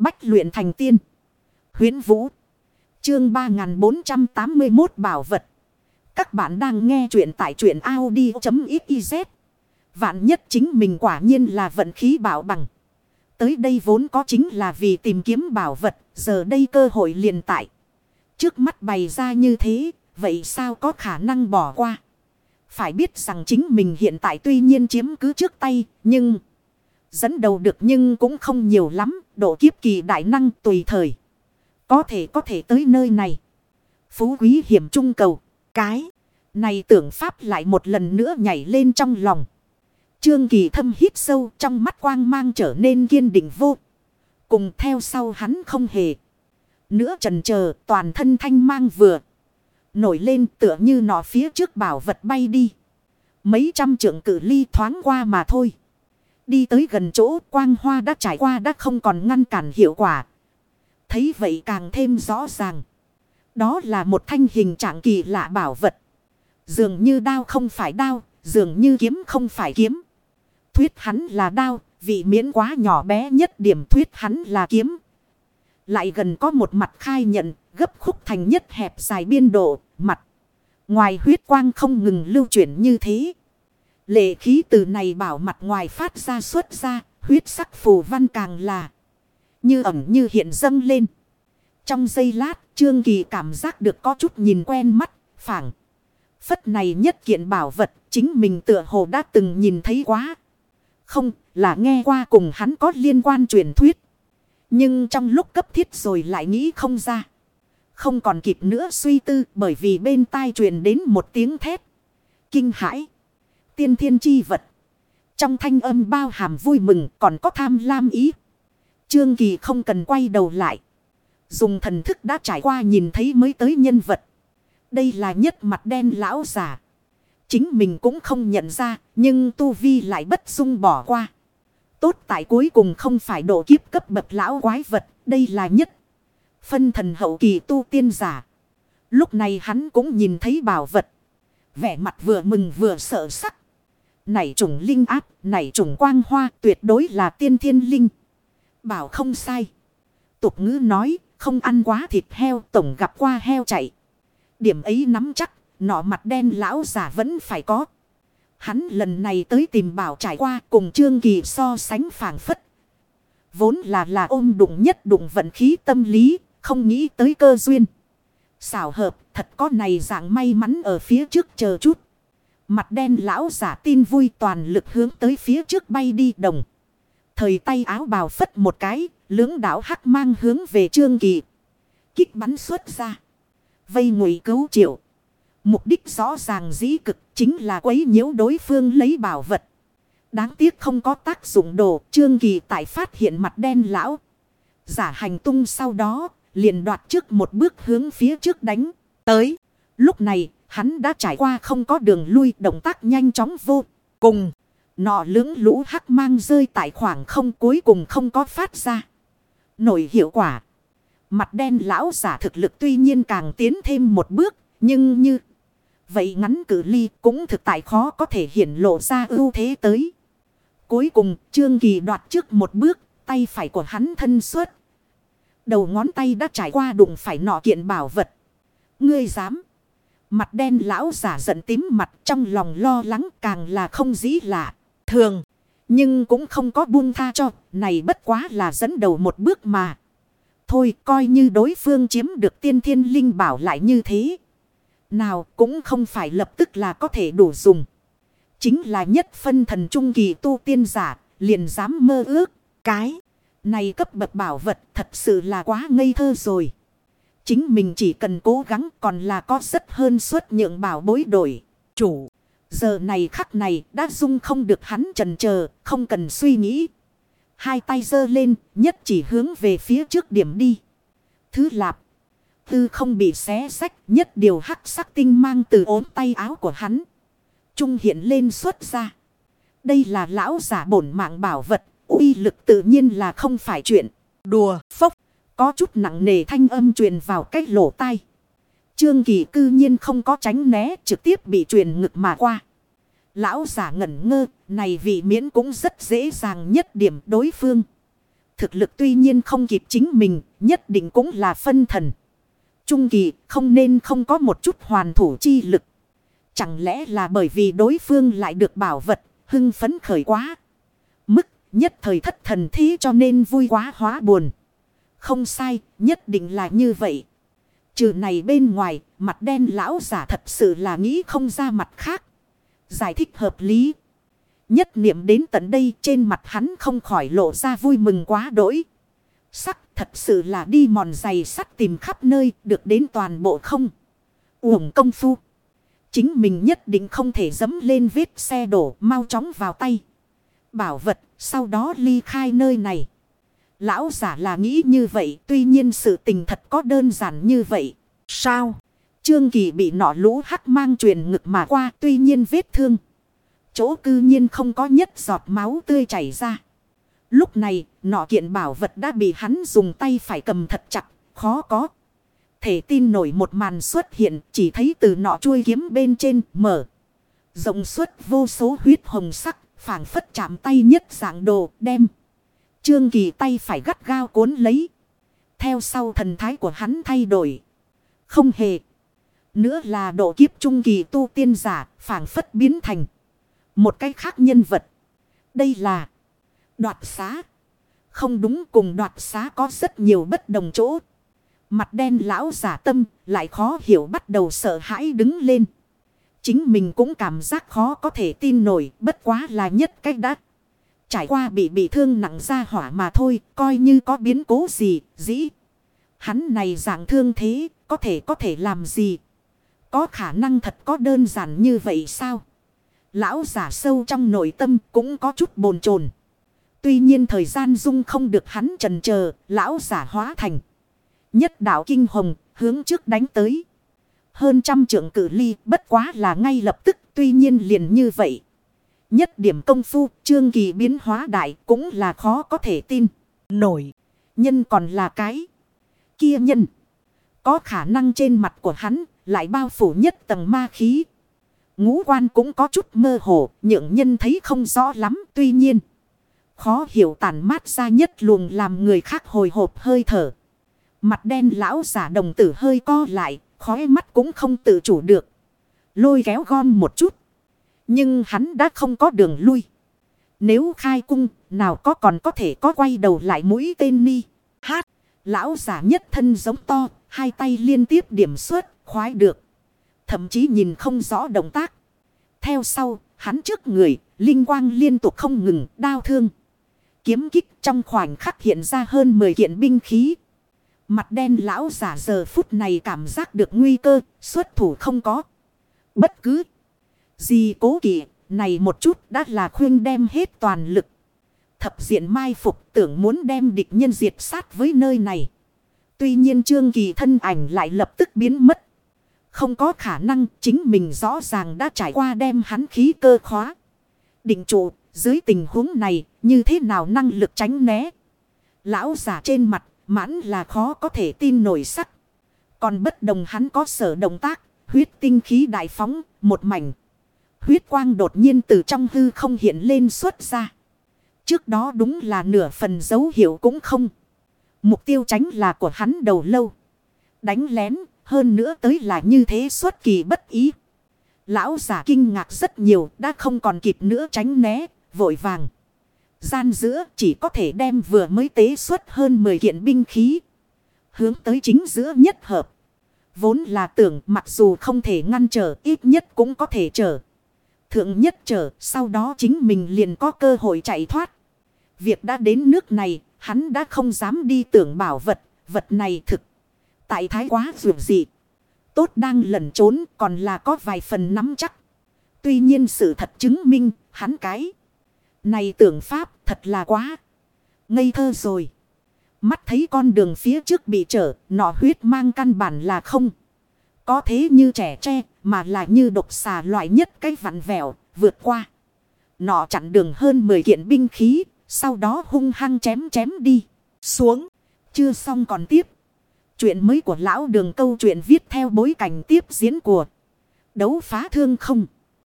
Bách luyện thành tiên. huyễn Vũ. Chương 3481 Bảo vật. Các bạn đang nghe truyện tại truyện Audi.xyz. Vạn nhất chính mình quả nhiên là vận khí bảo bằng. Tới đây vốn có chính là vì tìm kiếm bảo vật. Giờ đây cơ hội liền tại. Trước mắt bày ra như thế. Vậy sao có khả năng bỏ qua? Phải biết rằng chính mình hiện tại tuy nhiên chiếm cứ trước tay. Nhưng... Dẫn đầu được nhưng cũng không nhiều lắm. Độ kiếp kỳ đại năng tùy thời. Có thể có thể tới nơi này. Phú quý hiểm trung cầu. Cái. Này tưởng pháp lại một lần nữa nhảy lên trong lòng. Trương Kỳ thâm hít sâu, trong mắt quang mang trở nên kiên định vô. Cùng theo sau hắn không hề. Nữa trần chờ toàn thân thanh mang vừa. Nổi lên tựa như nọ phía trước bảo vật bay đi. Mấy trăm trượng cử ly thoáng qua mà thôi. Đi tới gần chỗ quang hoa đã trải qua đã không còn ngăn cản hiệu quả. Thấy vậy càng thêm rõ ràng. Đó là một thanh hình trạng kỳ lạ bảo vật. Dường như đao không phải đao, dường như kiếm không phải kiếm. Thuyết hắn là đao, vị miễn quá nhỏ bé nhất điểm thuyết hắn là kiếm. Lại gần có một mặt khai nhận, gấp khúc thành nhất hẹp dài biên độ, mặt. Ngoài huyết quang không ngừng lưu chuyển như thế. Lệ khí từ này bảo mặt ngoài phát ra xuất ra, huyết sắc phù văn càng là như ẩm như hiện dâng lên. Trong giây lát, Trương Kỳ cảm giác được có chút nhìn quen mắt, phảng. Phất này nhất kiện bảo vật, chính mình tựa hồ đã từng nhìn thấy quá. Không, là nghe qua cùng hắn có liên quan truyền thuyết. Nhưng trong lúc cấp thiết rồi lại nghĩ không ra. Không còn kịp nữa suy tư bởi vì bên tai truyền đến một tiếng thét. Kinh hãi. Tiên thiên chi vật. Trong thanh âm bao hàm vui mừng còn có tham lam ý. Trương Kỳ không cần quay đầu lại. Dùng thần thức đã trải qua nhìn thấy mới tới nhân vật. Đây là nhất mặt đen lão giả. Chính mình cũng không nhận ra, nhưng Tu Vi lại bất dung bỏ qua. Tốt tại cuối cùng không phải độ kiếp cấp bậc lão quái vật, đây là nhất. Phân thần hậu kỳ tu tiên giả. Lúc này hắn cũng nhìn thấy bảo vật. Vẻ mặt vừa mừng vừa sợ sắc. Này trùng linh áp, này trùng quang hoa tuyệt đối là tiên thiên linh. Bảo không sai. Tục ngữ nói, không ăn quá thịt heo tổng gặp qua heo chạy. Điểm ấy nắm chắc, nọ mặt đen lão giả vẫn phải có. Hắn lần này tới tìm bảo trải qua cùng Trương Kỳ so sánh phản phất. Vốn là là ôm đụng nhất đụng vận khí tâm lý, không nghĩ tới cơ duyên. Xảo hợp, thật có này dạng may mắn ở phía trước chờ chút. Mặt đen lão giả tin vui toàn lực hướng tới phía trước bay đi đồng. Thời tay áo bào phất một cái, lưỡng đảo hắc mang hướng về Trương Kỳ. Kích bắn xuất ra. Vây ngụy cứu triệu. Mục đích rõ ràng dĩ cực chính là quấy nhiễu đối phương lấy bảo vật. Đáng tiếc không có tác dụng đồ. Trương Kỳ tại phát hiện mặt đen lão. Giả hành tung sau đó liền đoạt trước một bước hướng phía trước đánh. Tới. Lúc này hắn đã trải qua không có đường lui, động tác nhanh chóng vô cùng. Nọ lưỡng lũ hắc mang rơi tại khoảng không cuối cùng không có phát ra. Nổi hiệu quả. Mặt đen lão giả thực lực tuy nhiên càng tiến thêm một bước. Nhưng như vậy ngắn cử ly cũng thực tại khó có thể hiển lộ ra ưu thế tới. Cuối cùng, Trương Kỳ đoạt trước một bước. Tay phải của hắn thân suốt. Đầu ngón tay đã trải qua đụng phải nọ kiện bảo vật. Ngươi dám. Mặt đen lão giả giận tím mặt trong lòng lo lắng càng là không dĩ lạ. Thường. Nhưng cũng không có buông tha cho. Này bất quá là dẫn đầu một bước mà. Thôi coi như đối phương chiếm được tiên thiên linh bảo lại như thế. Nào cũng không phải lập tức là có thể đủ dùng. Chính là nhất phân thần trung kỳ tu tiên giả. Liền dám mơ ước. Cái. Này cấp bậc bảo vật thật sự là quá ngây thơ rồi. Chính mình chỉ cần cố gắng còn là có rất hơn suất nhượng bảo bối đổi. Chủ. Giờ này khắc này đã dung không được hắn trần chờ không cần suy nghĩ. Hai tay giơ lên, nhất chỉ hướng về phía trước điểm đi. Thứ lạp. Tư không bị xé sách, nhất điều hắc sắc tinh mang từ ốm tay áo của hắn. Trung hiện lên xuất ra. Đây là lão giả bổn mạng bảo vật, uy lực tự nhiên là không phải chuyện. Đùa, phốc, có chút nặng nề thanh âm truyền vào cách lỗ tai. Trương Kỳ cư nhiên không có tránh né trực tiếp bị truyền ngực mà qua. Lão giả ngẩn ngơ, này vị miễn cũng rất dễ dàng nhất điểm đối phương. Thực lực tuy nhiên không kịp chính mình, nhất định cũng là phân thần. Trung kỳ không nên không có một chút hoàn thủ chi lực. Chẳng lẽ là bởi vì đối phương lại được bảo vật, hưng phấn khởi quá. Mức nhất thời thất thần thí cho nên vui quá hóa buồn. Không sai, nhất định là như vậy. Trừ này bên ngoài, mặt đen lão giả thật sự là nghĩ không ra mặt khác. Giải thích hợp lý. Nhất niệm đến tận đây trên mặt hắn không khỏi lộ ra vui mừng quá đỗi. Sắc thật sự là đi mòn giày sắt tìm khắp nơi được đến toàn bộ không. Uổng công phu. Chính mình nhất định không thể dấm lên vết xe đổ mau chóng vào tay. Bảo vật sau đó ly khai nơi này. Lão giả là nghĩ như vậy tuy nhiên sự tình thật có đơn giản như vậy. Sao? Trương Kỳ bị nọ lũ hắc mang truyền ngực mà qua tuy nhiên vết thương. Chỗ cư nhiên không có nhất giọt máu tươi chảy ra. Lúc này, nọ kiện bảo vật đã bị hắn dùng tay phải cầm thật chặt, khó có. Thể tin nổi một màn xuất hiện, chỉ thấy từ nọ chuôi kiếm bên trên, mở. Rộng suốt vô số huyết hồng sắc, phảng phất chạm tay nhất dạng đồ, đem. Trương Kỳ tay phải gắt gao cuốn lấy. Theo sau thần thái của hắn thay đổi. Không hề. Nữa là độ kiếp trung kỳ tu tiên giả, phảng phất biến thành. Một cách khác nhân vật. Đây là đoạt xá. Không đúng cùng đoạt xá có rất nhiều bất đồng chỗ. Mặt đen lão giả tâm lại khó hiểu bắt đầu sợ hãi đứng lên. Chính mình cũng cảm giác khó có thể tin nổi bất quá là nhất cách đắt. Trải qua bị bị thương nặng ra hỏa mà thôi, coi như có biến cố gì, dĩ. Hắn này dạng thương thế, có thể có thể làm gì. Có khả năng thật có đơn giản như vậy sao? Lão giả sâu trong nội tâm cũng có chút bồn chồn. Tuy nhiên thời gian dung không được hắn trần chờ lão giả hóa thành. Nhất đạo kinh hồng, hướng trước đánh tới. Hơn trăm trưởng cử ly, bất quá là ngay lập tức, tuy nhiên liền như vậy. Nhất điểm công phu trương kỳ biến hóa đại cũng là khó có thể tin. Nổi. Nhân còn là cái. Kia nhân. Có khả năng trên mặt của hắn lại bao phủ nhất tầng ma khí. Ngũ quan cũng có chút mơ hồ, nhượng nhân thấy không rõ lắm, tuy nhiên. Khó hiểu tàn mát ra nhất luồng làm người khác hồi hộp hơi thở. Mặt đen lão giả đồng tử hơi co lại, khói mắt cũng không tự chủ được. Lôi kéo gom một chút. Nhưng hắn đã không có đường lui. Nếu khai cung, nào có còn có thể có quay đầu lại mũi tên ni. Hát, lão giả nhất thân giống to, hai tay liên tiếp điểm suốt, khoái được. Thậm chí nhìn không rõ động tác. Theo sau, hắn trước người, linh quang liên tục không ngừng, đau thương. Kiếm kích trong khoảnh khắc hiện ra hơn 10 kiện binh khí. Mặt đen lão giả giờ phút này cảm giác được nguy cơ, xuất thủ không có. Bất cứ gì cố kỵ, này một chút đã là khuyên đem hết toàn lực. Thập diện mai phục tưởng muốn đem địch nhân diệt sát với nơi này. Tuy nhiên trương kỳ thân ảnh lại lập tức biến mất. Không có khả năng chính mình rõ ràng đã trải qua đem hắn khí cơ khóa. Định trụ, dưới tình huống này, như thế nào năng lực tránh né. Lão giả trên mặt, mãn là khó có thể tin nổi sắc. Còn bất đồng hắn có sở động tác, huyết tinh khí đại phóng, một mảnh. Huyết quang đột nhiên từ trong hư không hiện lên xuất ra. Trước đó đúng là nửa phần dấu hiệu cũng không. Mục tiêu tránh là của hắn đầu lâu. Đánh lén hơn nữa tới là như thế xuất kỳ bất ý. Lão giả kinh ngạc rất nhiều đã không còn kịp nữa tránh né, vội vàng. Gian giữa chỉ có thể đem vừa mới tế xuất hơn 10 kiện binh khí. Hướng tới chính giữa nhất hợp. Vốn là tưởng mặc dù không thể ngăn trở ít nhất cũng có thể trở. Thượng nhất trở, sau đó chính mình liền có cơ hội chạy thoát. Việc đã đến nước này, hắn đã không dám đi tưởng bảo vật. Vật này thực, tại thái quá dù gì. Tốt đang lẩn trốn, còn là có vài phần nắm chắc. Tuy nhiên sự thật chứng minh, hắn cái. Này tưởng pháp thật là quá. Ngây thơ rồi. Mắt thấy con đường phía trước bị trở. Nọ huyết mang căn bản là không. Có thế như trẻ tre. Mà là như độc xà loại nhất cái vặn vẹo. Vượt qua. Nọ chặn đường hơn 10 kiện binh khí. Sau đó hung hăng chém chém đi. Xuống. Chưa xong còn tiếp. Chuyện mới của lão đường câu chuyện viết theo bối cảnh tiếp diễn của đấu phá thương không.